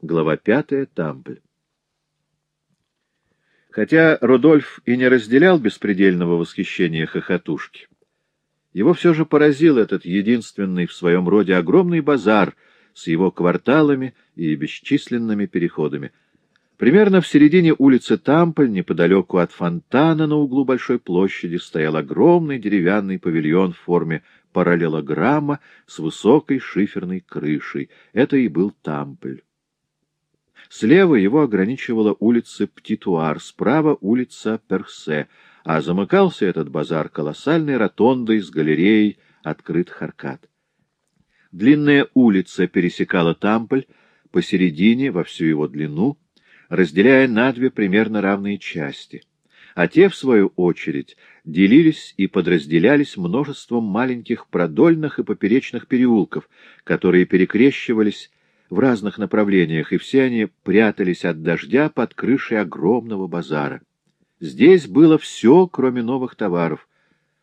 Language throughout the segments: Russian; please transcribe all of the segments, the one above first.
Глава пятая. Тампль. Хотя Рудольф и не разделял беспредельного восхищения хохотушки, его все же поразил этот единственный в своем роде огромный базар с его кварталами и бесчисленными переходами. Примерно в середине улицы Тамполь, неподалеку от фонтана на углу Большой площади, стоял огромный деревянный павильон в форме параллелограмма с высокой шиферной крышей. Это и был Тамполь. Слева его ограничивала улица Птитуар, справа улица Персе, а замыкался этот базар колоссальной ротондой с галереей открытых аркад. Длинная улица пересекала Тамполь посередине, во всю его длину, разделяя на две примерно равные части, а те, в свою очередь, делились и подразделялись множеством маленьких продольных и поперечных переулков, которые перекрещивались в разных направлениях, и все они прятались от дождя под крышей огромного базара. Здесь было все, кроме новых товаров,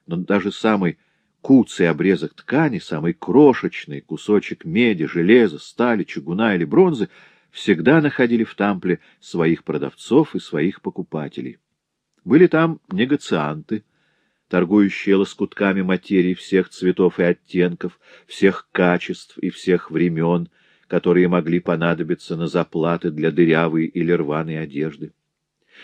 но даже самый куцый обрезок ткани, самый крошечный кусочек меди, железа, стали, чугуна или бронзы всегда находили в Тампле своих продавцов и своих покупателей. Были там негацианты, торгующие лоскутками материи всех цветов и оттенков, всех качеств и всех времен, которые могли понадобиться на заплаты для дырявой или рваной одежды.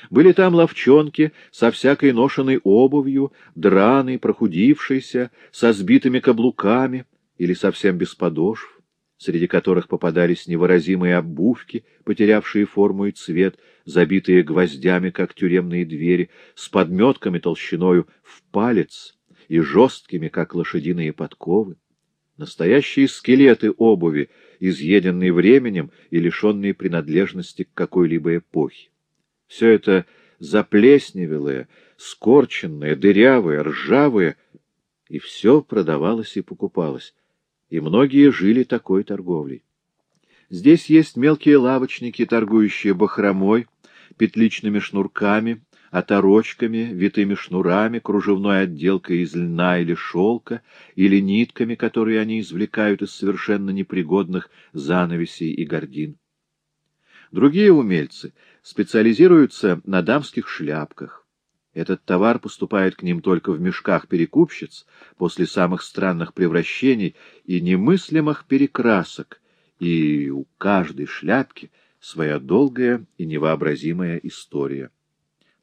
Были там ловчонки со всякой ношенной обувью, драной, прохудившейся, со сбитыми каблуками или совсем без подошв, среди которых попадались невыразимые обувки, потерявшие форму и цвет, забитые гвоздями, как тюремные двери, с подметками толщиною в палец и жесткими, как лошадиные подковы. Настоящие скелеты обуви, изъеденные временем и лишенные принадлежности к какой-либо эпохе. Все это заплесневелое, скорченное, дырявое, ржавое, и все продавалось и покупалось, и многие жили такой торговлей. Здесь есть мелкие лавочники, торгующие бахромой, петличными шнурками, оторочками, витыми шнурами, кружевной отделкой из льна или шелка, или нитками, которые они извлекают из совершенно непригодных занавесей и гордин. Другие умельцы специализируются на дамских шляпках. Этот товар поступает к ним только в мешках перекупщиц после самых странных превращений и немыслимых перекрасок, и у каждой шляпки своя долгая и невообразимая история.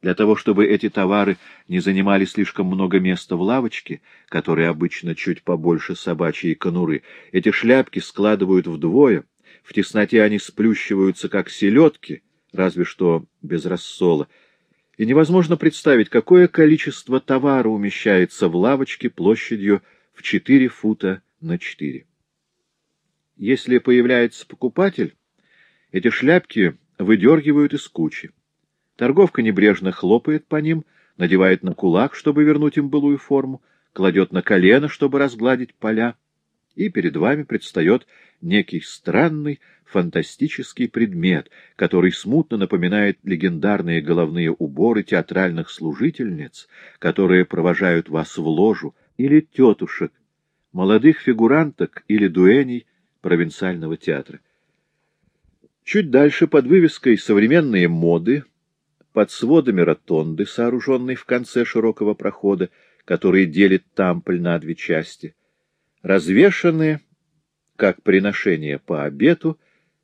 Для того, чтобы эти товары не занимали слишком много места в лавочке, которая обычно чуть побольше собачьей конуры, эти шляпки складывают вдвое, в тесноте они сплющиваются, как селедки, разве что без рассола, и невозможно представить, какое количество товара умещается в лавочке площадью в 4 фута на 4. Если появляется покупатель, эти шляпки выдергивают из кучи. Торговка небрежно хлопает по ним, надевает на кулак, чтобы вернуть им былую форму, кладет на колено, чтобы разгладить поля, и перед вами предстает некий странный, фантастический предмет, который смутно напоминает легендарные головные уборы театральных служительниц, которые провожают вас в ложу, или тетушек, молодых фигуранток или дуэней провинциального театра. Чуть дальше, под вывеской «Современные моды», под сводами ротонды, сооруженной в конце широкого прохода, который делит Тампль на две части, развешаны, как приношение по обету,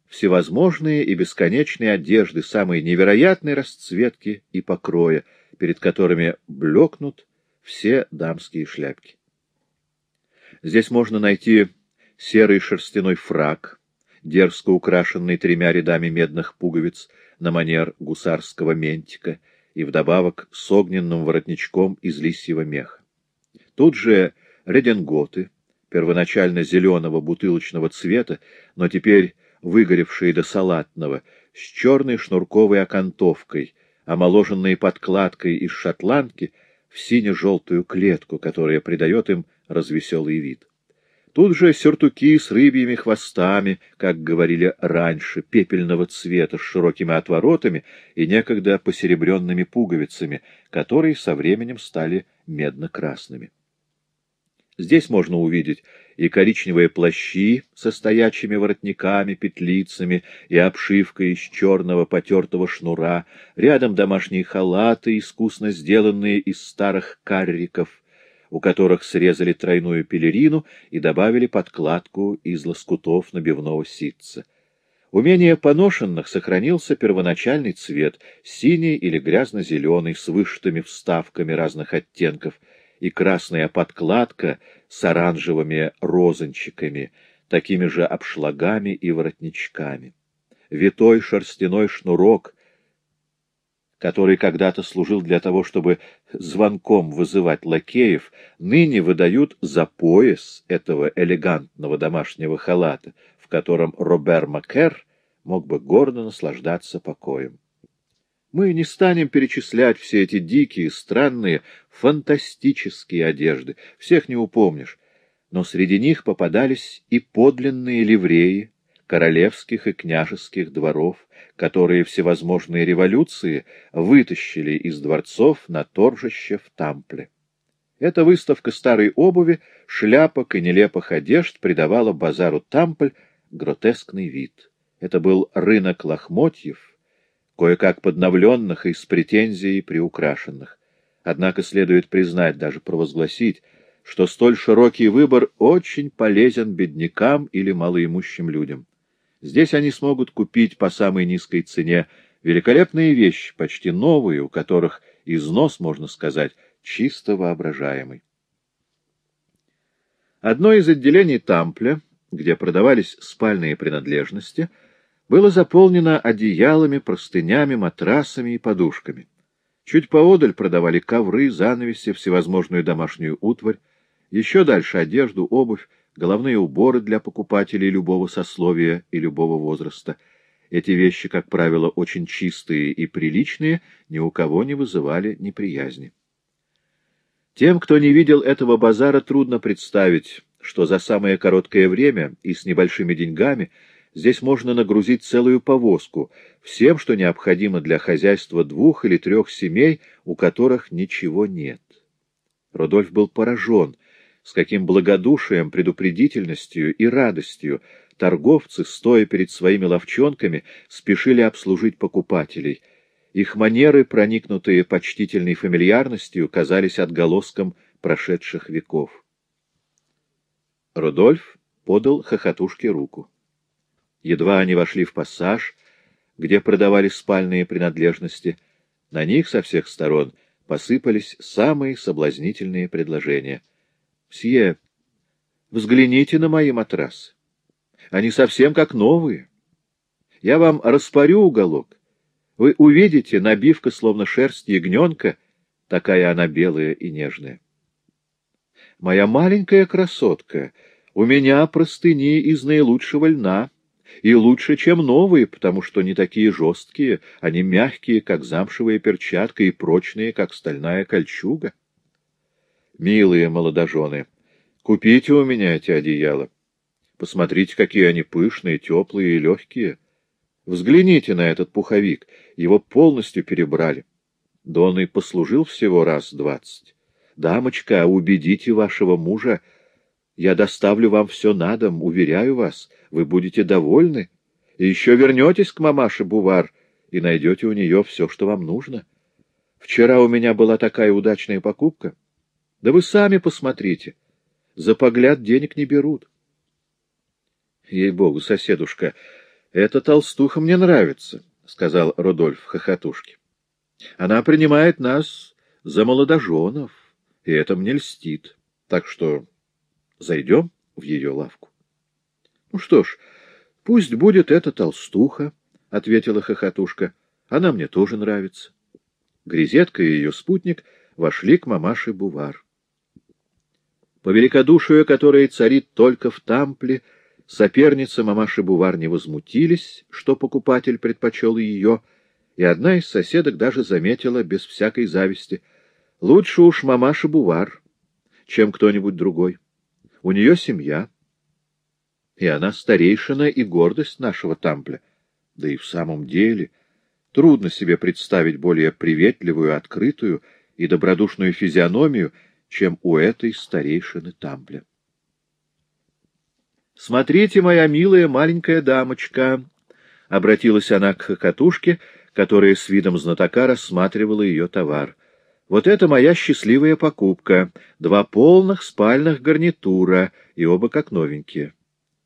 всевозможные и бесконечные одежды самой невероятной расцветки и покроя, перед которыми блекнут все дамские шляпки. Здесь можно найти серый шерстяной фраг, дерзко украшенный тремя рядами медных пуговиц на манер гусарского ментика и вдобавок с огненным воротничком из лисьего меха. Тут же реденготы, первоначально зеленого бутылочного цвета, но теперь выгоревшие до салатного, с черной шнурковой окантовкой, омоложенной подкладкой из шотландки в сине-желтую клетку, которая придает им развеселый вид. Тут же сюртуки с рыбьими хвостами, как говорили раньше, пепельного цвета с широкими отворотами и некогда посеребренными пуговицами, которые со временем стали медно-красными. Здесь можно увидеть и коричневые плащи со стоячими воротниками, петлицами и обшивкой из черного потертого шнура, рядом домашние халаты, искусно сделанные из старых карриков, у которых срезали тройную пелерину и добавили подкладку из лоскутов набивного ситца. У менее поношенных сохранился первоначальный цвет, синий или грязно-зеленый, с вышитыми вставками разных оттенков — и красная подкладка с оранжевыми розанчиками, такими же обшлагами и воротничками. Витой шерстяной шнурок, который когда-то служил для того, чтобы звонком вызывать лакеев, ныне выдают за пояс этого элегантного домашнего халата, в котором Робер Макер мог бы гордо наслаждаться покоем. Мы не станем перечислять все эти дикие, странные, фантастические одежды. Всех не упомнишь. Но среди них попадались и подлинные ливреи королевских и княжеских дворов, которые всевозможные революции вытащили из дворцов на торжище в Тампле. Эта выставка старой обуви, шляпок и нелепых одежд придавала базару Тампль гротескный вид. Это был рынок лохмотьев, кое-как подновленных и с претензией приукрашенных. Однако следует признать, даже провозгласить, что столь широкий выбор очень полезен беднякам или малоимущим людям. Здесь они смогут купить по самой низкой цене великолепные вещи, почти новые, у которых износ, можно сказать, чисто воображаемый. Одно из отделений Тампля, где продавались спальные принадлежности — было заполнено одеялами, простынями, матрасами и подушками. Чуть поодаль продавали ковры, занавеси, всевозможную домашнюю утварь, еще дальше одежду, обувь, головные уборы для покупателей любого сословия и любого возраста. Эти вещи, как правило, очень чистые и приличные, ни у кого не вызывали неприязни. Тем, кто не видел этого базара, трудно представить, что за самое короткое время и с небольшими деньгами Здесь можно нагрузить целую повозку, всем, что необходимо для хозяйства двух или трех семей, у которых ничего нет. Рудольф был поражен, с каким благодушием, предупредительностью и радостью торговцы, стоя перед своими ловчонками, спешили обслужить покупателей. Их манеры, проникнутые почтительной фамильярностью, казались отголоском прошедших веков. Рудольф подал хохотушке руку. Едва они вошли в пассаж, где продавались спальные принадлежности, на них со всех сторон посыпались самые соблазнительные предложения. — Мсье, взгляните на мои матрасы. Они совсем как новые. Я вам распорю уголок. Вы увидите, набивка, словно шерсть ягненка, такая она белая и нежная. Моя маленькая красотка, у меня простыни из наилучшего льна — и лучше, чем новые, потому что не такие жесткие, они мягкие, как замшевая перчатка, и прочные, как стальная кольчуга. Милые молодожены, купите у меня эти одеяла. Посмотрите, какие они пышные, теплые и легкие. Взгляните на этот пуховик, его полностью перебрали. Да он и послужил всего раз двадцать. Дамочка, убедите вашего мужа, я доставлю вам все на дом, уверяю вас, вы будете довольны, и еще вернетесь к мамаше Бувар и найдете у нее все, что вам нужно. Вчера у меня была такая удачная покупка. Да вы сами посмотрите. За погляд денег не берут. Ей-богу, соседушка, эта толстуха мне нравится, — сказал Рудольф хохотушке. Она принимает нас за молодоженов, и это мне льстит. Так что Зайдем в ее лавку. — Ну что ж, пусть будет эта толстуха, — ответила хохотушка. — Она мне тоже нравится. Грезетка и ее спутник вошли к мамаше Бувар. По великодушию, которое царит только в Тампле, соперницы мамаши Бувар не возмутились, что покупатель предпочел ее, и одна из соседок даже заметила без всякой зависти. Лучше уж мамаша Бувар, чем кто-нибудь другой. У нее семья, и она старейшина и гордость нашего Тампля. Да и в самом деле трудно себе представить более приветливую, открытую и добродушную физиономию, чем у этой старейшины Тампля. «Смотрите, моя милая маленькая дамочка!» — обратилась она к хохотушке, которая с видом знатока рассматривала ее товар. «Вот это моя счастливая покупка. Два полных спальных гарнитура, и оба как новенькие.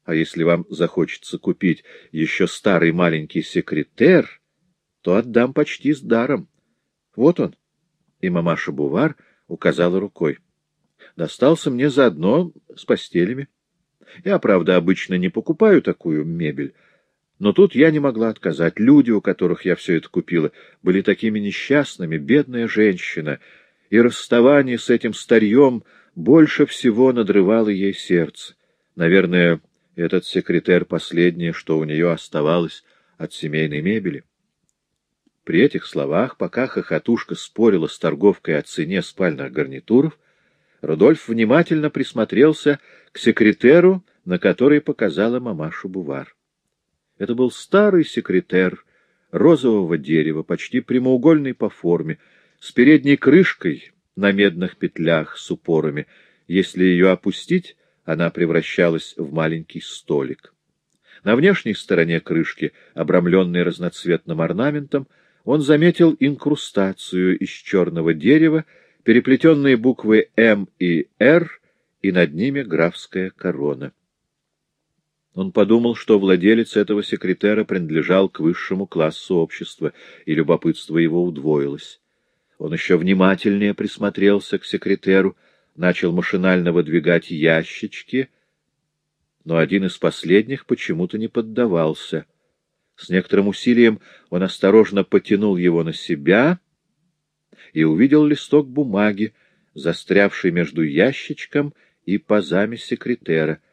А если вам захочется купить еще старый маленький секретер, то отдам почти с даром. Вот он». И мамаша Бувар указала рукой. «Достался мне заодно с постелями. Я, правда, обычно не покупаю такую мебель». Но тут я не могла отказать. Люди, у которых я все это купила, были такими несчастными, бедная женщина, и расставание с этим старьем больше всего надрывало ей сердце. Наверное, этот секретарь последнее, что у нее оставалось от семейной мебели. При этих словах, пока хохотушка спорила с торговкой о цене спальных гарнитуров, Рудольф внимательно присмотрелся к секретеру, на который показала мамашу Бувар. Это был старый секретер розового дерева, почти прямоугольный по форме, с передней крышкой на медных петлях с упорами. Если ее опустить, она превращалась в маленький столик. На внешней стороне крышки, обрамленной разноцветным орнаментом, он заметил инкрустацию из черного дерева, переплетенные буквы «М» и «Р», и над ними графская корона. Он подумал, что владелец этого секретера принадлежал к высшему классу общества, и любопытство его удвоилось. Он еще внимательнее присмотрелся к секретеру, начал машинально выдвигать ящички, но один из последних почему-то не поддавался. С некоторым усилием он осторожно потянул его на себя и увидел листок бумаги, застрявший между ящичком и пазами секретера —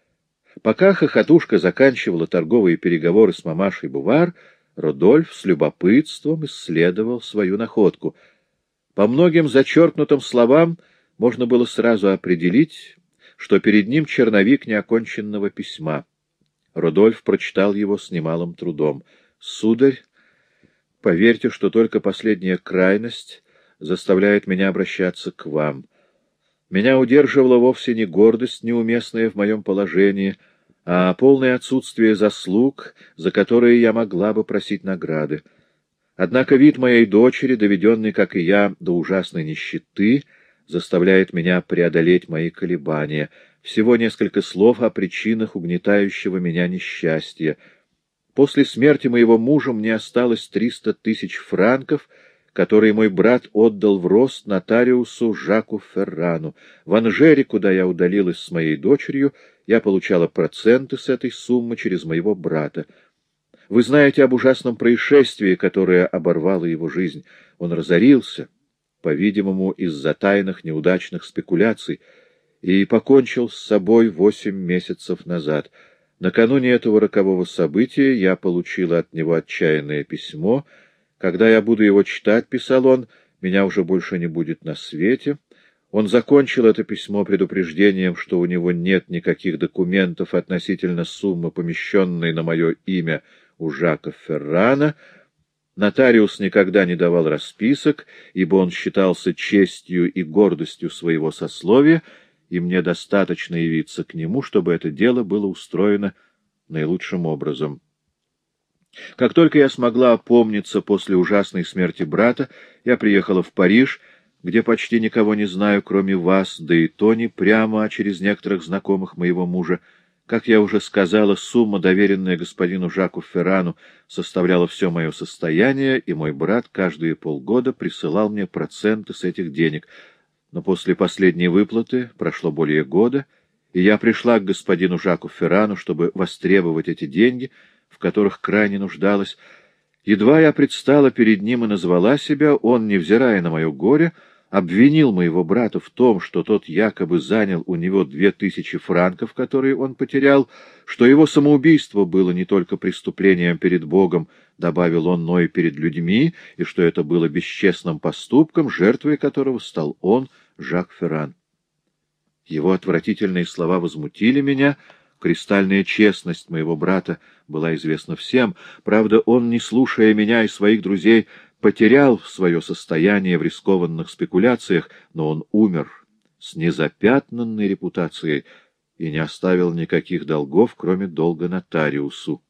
Пока хохотушка заканчивала торговые переговоры с мамашей Бувар, Рудольф с любопытством исследовал свою находку. По многим зачеркнутым словам можно было сразу определить, что перед ним черновик неоконченного письма. Рудольф прочитал его с немалым трудом. «Сударь, поверьте, что только последняя крайность заставляет меня обращаться к вам». Меня удерживала вовсе не гордость, неуместная в моем положении, а полное отсутствие заслуг, за которые я могла бы просить награды. Однако вид моей дочери, доведенный, как и я, до ужасной нищеты, заставляет меня преодолеть мои колебания. Всего несколько слов о причинах угнетающего меня несчастья. После смерти моего мужа мне осталось триста тысяч франков — который мой брат отдал в рост нотариусу Жаку Феррану. В Анжере, куда я удалилась с моей дочерью, я получала проценты с этой суммы через моего брата. Вы знаете об ужасном происшествии, которое оборвало его жизнь. Он разорился, по-видимому, из-за тайных неудачных спекуляций, и покончил с собой восемь месяцев назад. Накануне этого рокового события я получила от него отчаянное письмо — когда я буду его читать, — писал он, — меня уже больше не будет на свете. Он закончил это письмо предупреждением, что у него нет никаких документов относительно суммы, помещенной на мое имя у Жака Феррана. Нотариус никогда не давал расписок, ибо он считался честью и гордостью своего сословия, и мне достаточно явиться к нему, чтобы это дело было устроено наилучшим образом. Как только я смогла опомниться после ужасной смерти брата, я приехала в Париж, где почти никого не знаю, кроме вас, да и то не прямо, через некоторых знакомых моего мужа. Как я уже сказала, сумма, доверенная господину Жаку Феррану, составляла все мое состояние, и мой брат каждые полгода присылал мне проценты с этих денег. Но после последней выплаты прошло более года, и я пришла к господину Жаку Феррану, чтобы востребовать эти деньги — в которых крайне нуждалась. Едва я предстала перед ним и назвала себя, он, невзирая на мое горе, обвинил моего брата в том, что тот якобы занял у него две тысячи франков, которые он потерял, что его самоубийство было не только преступлением перед Богом, добавил он, но перед людьми, и что это было бесчестным поступком, жертвой которого стал он, Жак Ферран. Его отвратительные слова возмутили меня, — Кристальная честность моего брата была известна всем. Правда, он, не слушая меня и своих друзей, потерял свое состояние в рискованных спекуляциях, но он умер с незапятнанной репутацией и не оставил никаких долгов, кроме долга нотариусу.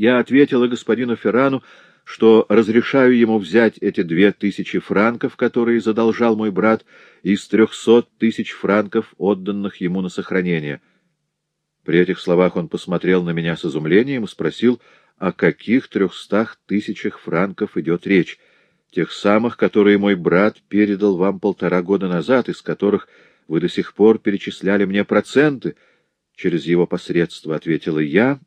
Я ответила господину Феррану, что разрешаю ему взять эти две тысячи франков, которые задолжал мой брат, из трехсот тысяч франков, отданных ему на сохранение. При этих словах он посмотрел на меня с изумлением и спросил, о каких трехстах тысячах франков идет речь, тех самых, которые мой брат передал вам полтора года назад, из которых вы до сих пор перечисляли мне проценты. Через его посредство ответила я,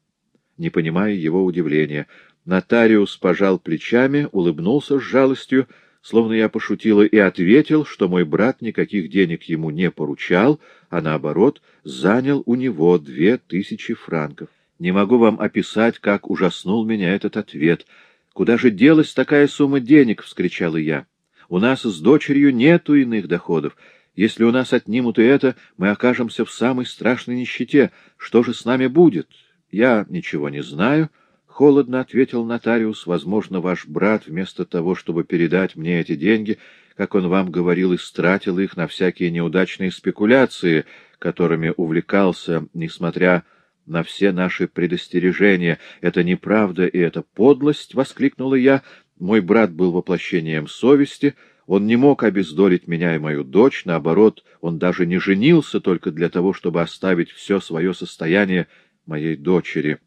не понимая его удивления. Нотариус пожал плечами, улыбнулся с жалостью, словно я пошутила, и ответил, что мой брат никаких денег ему не поручал, а наоборот, занял у него две тысячи франков. Не могу вам описать, как ужаснул меня этот ответ. «Куда же делась такая сумма денег?» — вскричала я. «У нас с дочерью нету иных доходов. Если у нас отнимут и это, мы окажемся в самой страшной нищете. Что же с нами будет?» «Я ничего не знаю», — холодно ответил нотариус. «Возможно, ваш брат, вместо того, чтобы передать мне эти деньги, как он вам говорил, истратил их на всякие неудачные спекуляции, которыми увлекался, несмотря на все наши предостережения. Это неправда и это подлость, — воскликнула я. Мой брат был воплощением совести, он не мог обездолить меня и мою дочь, наоборот, он даже не женился только для того, чтобы оставить все свое состояние моей дочери.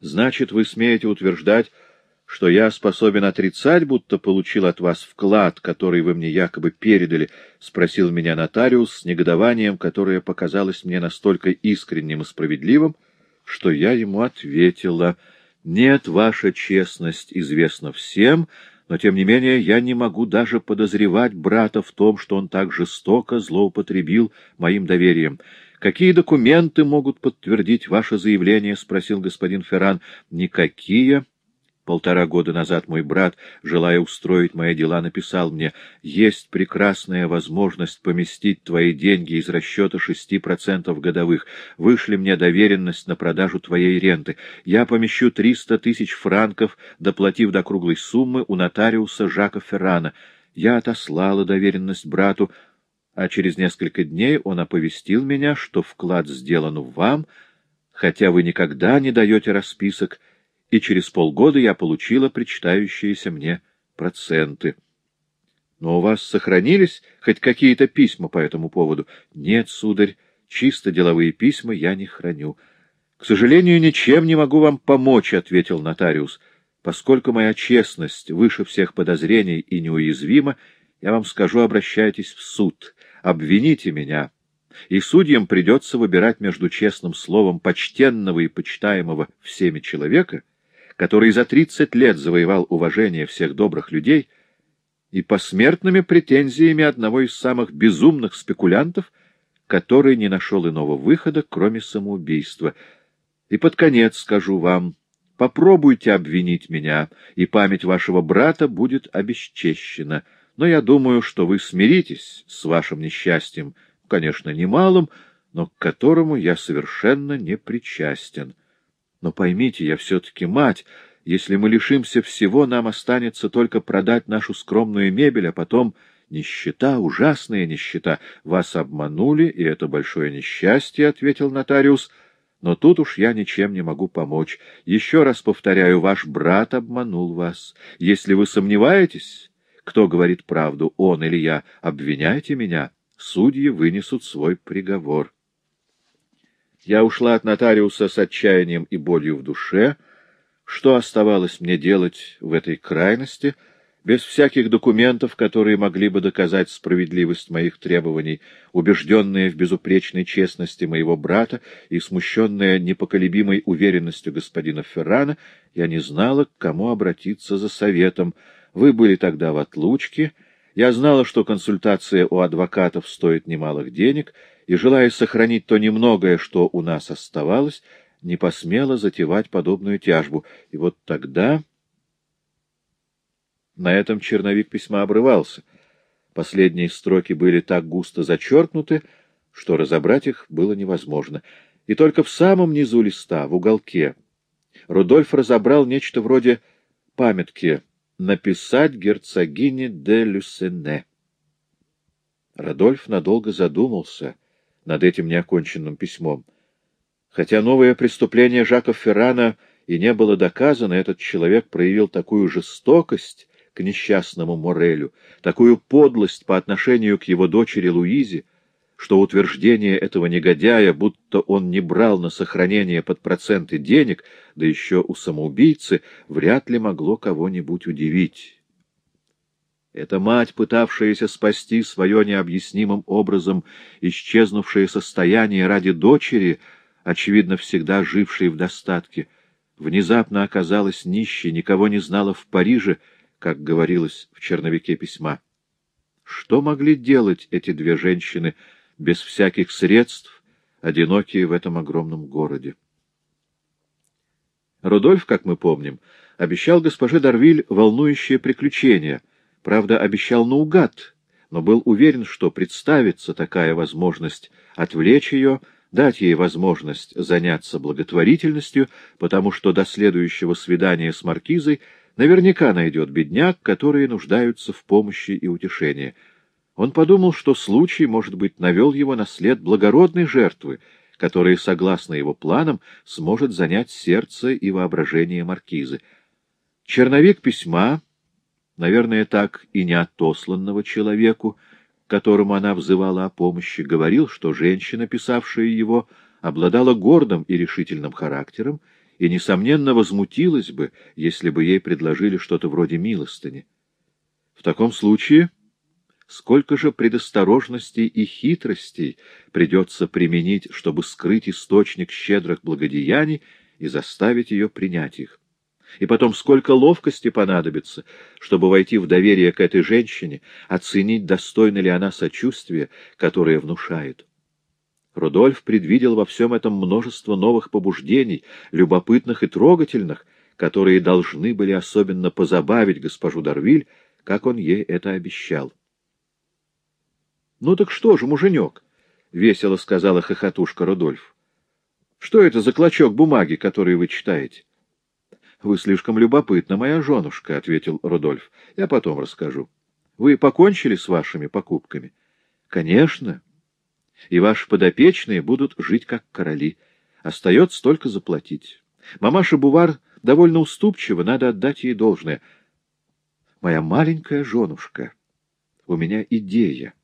Значит, вы смеете утверждать, что я способен отрицать, будто получил от вас вклад, который вы мне якобы передали, — спросил меня нотариус с негодованием, которое показалось мне настолько искренним и справедливым, что я ему ответила, — нет, ваша честность известна всем, но, тем не менее, я не могу даже подозревать брата в том, что он так жестоко злоупотребил моим доверием. «Какие документы могут подтвердить ваше заявление?» — спросил господин Ферран. «Никакие». Полтора года назад мой брат, желая устроить мои дела, написал мне, «Есть прекрасная возможность поместить твои деньги из расчета шести процентов годовых. Вышли мне доверенность на продажу твоей ренты. Я помещу триста тысяч франков, доплатив до круглой суммы у нотариуса Жака Феррана. Я отослала доверенность брату, а через несколько дней он оповестил меня, что вклад сделан вам, хотя вы никогда не даете расписок, и через полгода я получила причитающиеся мне проценты. Но у вас сохранились хоть какие-то письма по этому поводу? Нет, сударь, чисто деловые письма я не храню. К сожалению, ничем не могу вам помочь, — ответил нотариус. Поскольку моя честность выше всех подозрений и неуязвима, я вам скажу, обращайтесь в суд, обвините меня, и судьям придется выбирать между честным словом почтенного и почитаемого всеми человека — который за тридцать лет завоевал уважение всех добрых людей, и посмертными претензиями одного из самых безумных спекулянтов, который не нашел иного выхода, кроме самоубийства. И под конец скажу вам, попробуйте обвинить меня, и память вашего брата будет обесчещена. Но я думаю, что вы смиритесь с вашим несчастьем, конечно, немалым, но к которому я совершенно не причастен. Но поймите, я все-таки мать. Если мы лишимся всего, нам останется только продать нашу скромную мебель, а потом нищета, ужасная нищета. Вас обманули, и это большое несчастье, — ответил нотариус. Но тут уж я ничем не могу помочь. Еще раз повторяю, ваш брат обманул вас. Если вы сомневаетесь, кто говорит правду, он или я, обвиняйте меня. Судьи вынесут свой приговор. Я ушла от нотариуса с отчаянием и болью в душе. Что оставалось мне делать в этой крайности, без всяких документов, которые могли бы доказать справедливость моих требований, убежденная в безупречной честности моего брата и смущенная непоколебимой уверенностью господина Феррана, я не знала, к кому обратиться за советом. Вы были тогда в отлучке, я знала, что консультация у адвокатов стоит немалых денег — и, желая сохранить то немногое, что у нас оставалось, не посмела затевать подобную тяжбу. И вот тогда... На этом черновик письма обрывался. Последние строки были так густо зачеркнуты, что разобрать их было невозможно. И только в самом низу листа, в уголке, Рудольф разобрал нечто вроде памятки «Написать герцогине де Люсене». Радольф надолго задумался над этим неоконченным письмом. Хотя новое преступление Жака Феррана и не было доказано, этот человек проявил такую жестокость к несчастному Морелю, такую подлость по отношению к его дочери Луизе, что утверждение этого негодяя, будто он не брал на сохранение под проценты денег, да еще у самоубийцы, вряд ли могло кого-нибудь удивить. Эта мать, пытавшаяся спасти свое необъяснимым образом исчезнувшее состояние ради дочери, очевидно, всегда жившей в достатке, внезапно оказалась нищей, никого не знала в Париже, как говорилось в черновике письма. Что могли делать эти две женщины без всяких средств, одинокие в этом огромном городе? Рудольф, как мы помним, обещал госпоже Дарвиль волнующее приключение — Правда, обещал наугад, но был уверен, что представится такая возможность отвлечь ее, дать ей возможность заняться благотворительностью, потому что до следующего свидания с маркизой наверняка найдет бедняк, которые нуждаются в помощи и утешении. Он подумал, что случай, может быть, навел его на след благородной жертвы, которая, согласно его планам, сможет занять сердце и воображение маркизы. Черновик письма наверное, так и не отосланного человеку, которому она взывала о помощи, говорил, что женщина, писавшая его, обладала гордым и решительным характером и, несомненно, возмутилась бы, если бы ей предложили что-то вроде милостыни. В таком случае сколько же предосторожностей и хитростей придется применить, чтобы скрыть источник щедрых благодеяний и заставить ее принять их. И потом, сколько ловкости понадобится, чтобы войти в доверие к этой женщине, оценить, достойна ли она сочувствия, которое внушает. Рудольф предвидел во всем этом множество новых побуждений, любопытных и трогательных, которые должны были особенно позабавить госпожу Дарвиль, как он ей это обещал. — Ну так что же, муженек? — весело сказала хохотушка Рудольф. — Что это за клочок бумаги, который вы читаете? — Вы слишком любопытна, моя женушка, — ответил Рудольф. — Я потом расскажу. Вы покончили с вашими покупками? — Конечно. И ваши подопечные будут жить как короли. Остается только заплатить. Мамаша Бувар довольно уступчива, надо отдать ей должное. Моя маленькая женушка, у меня идея.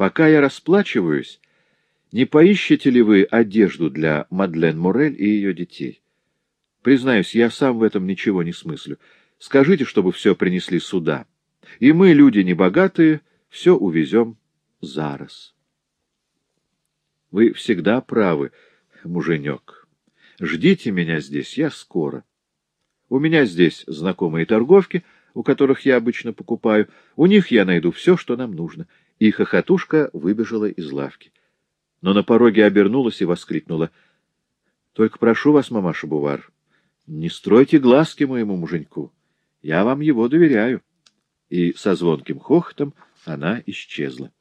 Пока я расплачиваюсь, не поищете ли вы одежду для Мадлен Морель и ее детей? Признаюсь, я сам в этом ничего не смыслю. Скажите, чтобы все принесли сюда. И мы, люди небогатые, все увезем зараз. Вы всегда правы, муженек. Ждите меня здесь, я скоро. У меня здесь знакомые торговки, у которых я обычно покупаю. У них я найду все, что нам нужно. И хохотушка выбежала из лавки. Но на пороге обернулась и воскликнула. — Только прошу вас, мамаша Бувар, не стройте глазки моему муженьку. Я вам его доверяю. И со звонким хохотом она исчезла.